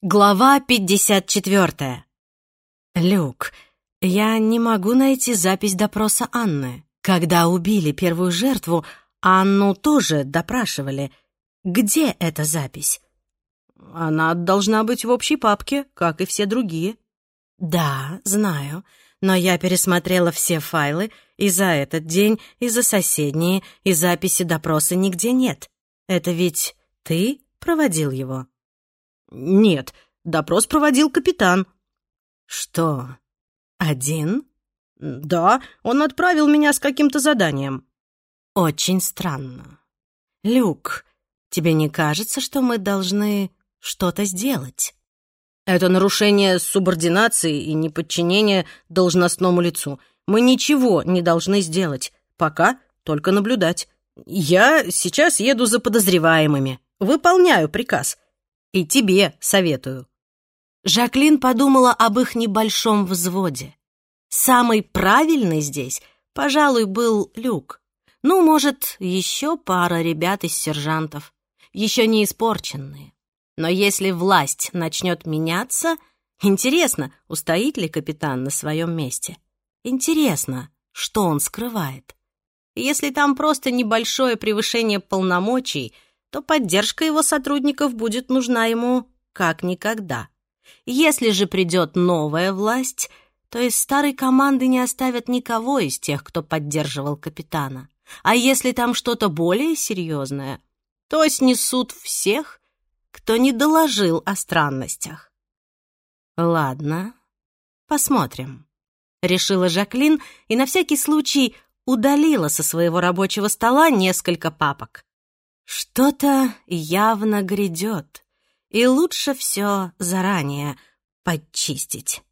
Глава 54. Люк, я не могу найти запись допроса Анны. Когда убили первую жертву, Анну тоже допрашивали. Где эта запись? Она должна быть в общей папке, как и все другие. Да, знаю, но я пересмотрела все файлы, и за этот день, и за соседние, и записи допроса нигде нет. Это ведь ты проводил его? Нет, допрос проводил капитан. Что, один? Да, он отправил меня с каким-то заданием. Очень странно. Люк, тебе не кажется, что мы должны что-то сделать? Это нарушение субординации и неподчинение должностному лицу. Мы ничего не должны сделать. Пока только наблюдать. Я сейчас еду за подозреваемыми. Выполняю приказ. И тебе советую». Жаклин подумала об их небольшом взводе. Самый правильный здесь, пожалуй, был Люк. Ну, может, еще пара ребят из сержантов, еще не испорченные. Но если власть начнет меняться, интересно, устоит ли капитан на своем месте. Интересно, что он скрывает. Если там просто небольшое превышение полномочий — то поддержка его сотрудников будет нужна ему как никогда. Если же придет новая власть, то из старой команды не оставят никого из тех, кто поддерживал капитана. А если там что-то более серьезное, то снесут всех, кто не доложил о странностях. Ладно, посмотрим, решила Жаклин и на всякий случай удалила со своего рабочего стола несколько папок. Что-то явно грядет, и лучше все заранее подчистить.